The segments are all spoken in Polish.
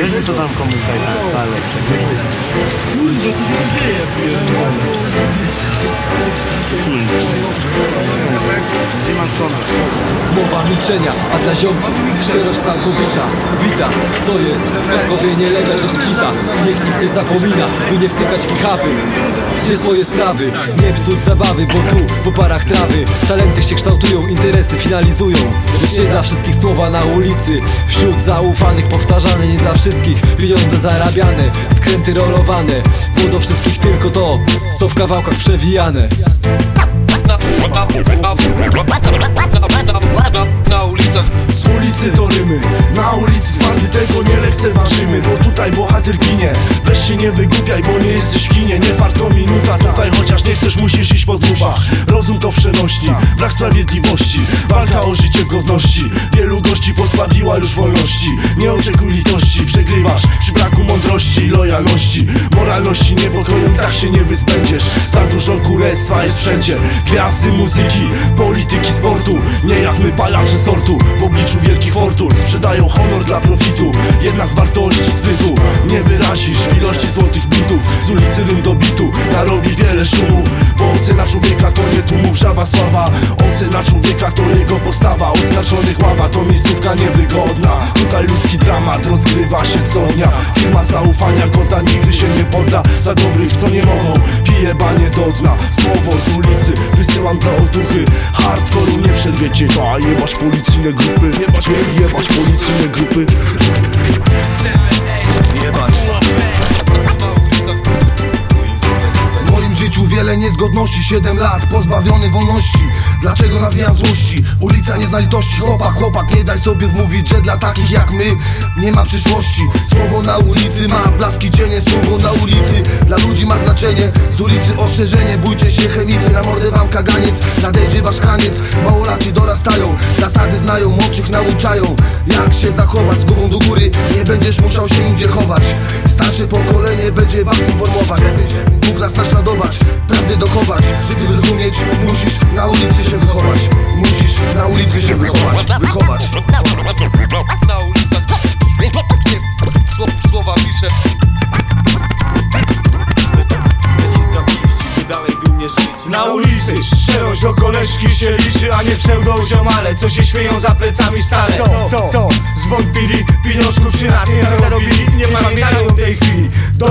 Wiesz, co tam komuś daj dalej. Kurde, co się dzieje? Gdzie mam konrad? Zmowa milczenia, a dla ziomków szczerość całkowita. Wita, co jest? W Krakowie nielegal rozkwita. Niech nikt nie zapomina, by nie wtykać kichawy. Gdzie swoje sprawy, nie psuć zabawy Bo tu, w oparach trawy Talenty się kształtują, interesy finalizują. Lecz dla wszystkich słowa na ulicy Wśród zaufanych powtarzane nie dla wszystkich Pieniądze zarabiane, skręty rolowane Bo do wszystkich tylko to, co w kawałkach przewijane weź się nie bo nie jesteś w kinie Nie warto minuta, tutaj chociaż nie chcesz musisz iść po dupach Rozum to przenośni, brak sprawiedliwości. Walka o życie w godności, wielu gości pozbawiła już wolności. Nie oczekuj litości, przegrywasz przy braku mądrości lojalności. Moralności niepokoju tak się nie wyzbędziesz Za dużo kurestwa jest wszędzie. Gwiazdy muzyki, polityki sportu. Nie jak my palacze sortu. W obliczu wielkich fortun Sprzedają honor dla profitu. Jednak wartości sprytu Nie wyrazisz w ilości złotych bitów Z ulicy rym do bitu Narobi wiele szumu. Bo ocena człowieka to nie tłumów żaba sława. Ocena człowieka to jego postawa. Oskarżonych ława to miejscówka niewygodna. Tutaj ludzki dramat rozgrywa się co dnia. Firma zaufania goda nigdy się nie podda. Za dobrych co nie mogą Pije banie do dna. Słowo z ulicy wysyłam dla otuchy. Hardkoru nie przerwiecie A jebać policyjne grupy. Jebać, jebać policyjne grupy wiele niezgodności. 7 lat pozbawiony wolności. Dlaczego nawijam złości? Ulica nie zna litości Chłopak, chłopak, nie daj sobie wmówić Że dla takich jak my nie ma przyszłości. Słowo na ulicy ma blaski cienie. Słowo na ulicy dla ludzi ma znaczenie. Z ulicy ostrzeżenie, bójcie się chemicy Na mordę wam kaganiec, nadejdzie wasz kraniec Małolaci dorastają, zasady znają Młodszych nauczają, jak się zachować? Z głową do góry, nie będziesz musiał się nigdzie chować. Starsze pokolenie będzie was informować. Mógł nas naśladować, prawdy dochować? Żeby zrozumieć, musisz na ulicy się wychować. Musisz na ulicy się wychować, wychować. Na ulicach. Słow, Słowa piszę. Na ulicy szczerość do koleżki się liczy A nie pseudo ziomale, co się śmieją za plecami stale. Co, co, co? Zwątpili, pieniążków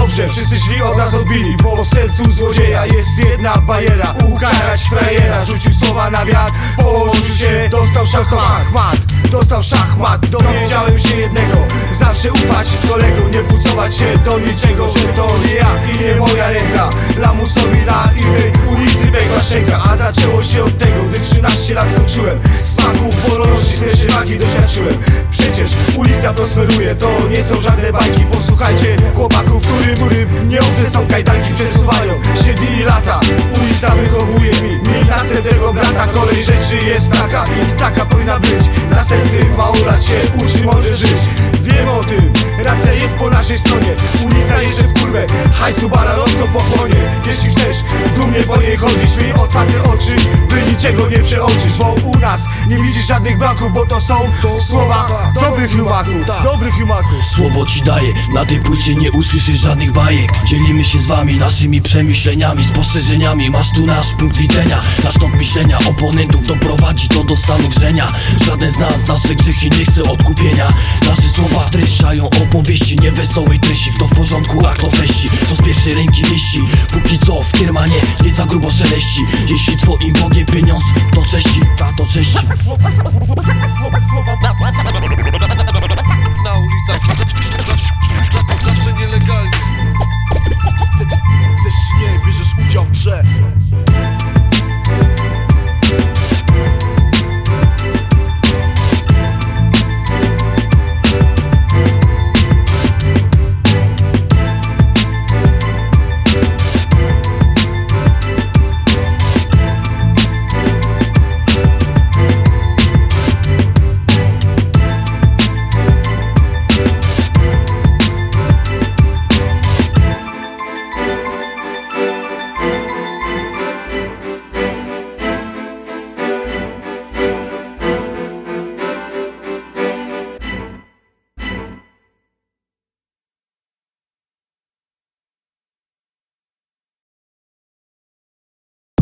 Dobrze, wszyscy szli od nas odbili Bo w sercu złodzieja jest jedna bajera. Ukarać frajera, rzucił słowa na wiatr Położył się, dostał szachmat Dostał szachmat, dowiedziałem się jednego. Zawsze ufać kolego, nie pucować się do niczego Że to nie ja i nie moja ręka. Lamusowi na innej ulicy biegła A zaczęło się od tego, gdy 13 lat skończyłem. Smaku wolności pierwszej wagi doświadczyłem. Przecież ulica prosperuje, to nie są żadne bajki. Posłuchajcie chłopaków, którym, którym nieobce są kajdanki Przesuwają się dni i lata. Ulica Jest taka i taka powinna być? Następny małolat się uczy mądrze żyć Wiem o tym, racja jest po naszej stronie. Ulica jeszcze w kurwę, hajsu balanosą pochłonie Jeśli chcesz dumnie po niej chodzić Miej otwarte oczy, by niczego nie przeoczyć Bo u nas nie widzisz żadnych banków Bo to są słowa dobrych jumaków Dobrych jumaków Słowo ci daję, na tej płycie nie usłyszysz żadnych bajek. Dzielimy się z wami naszymi przemyśleniami, spostrzeżeniami. Masz tu nasz punkt widzenia, nasz tok myślenia. Oponentów doprowadzi to do stanu wrzenia Żaden z nas za swe grzechy nie chce odkupienia. Nasze słowa streszczają opowieści niewesołej treści. To w porządku, a kto freści, to z pierwszej ręki wieści. Póki co w kiermanie nie za grubo szeleści. Jeśli twoim Bogiem pieniądz, to cześci,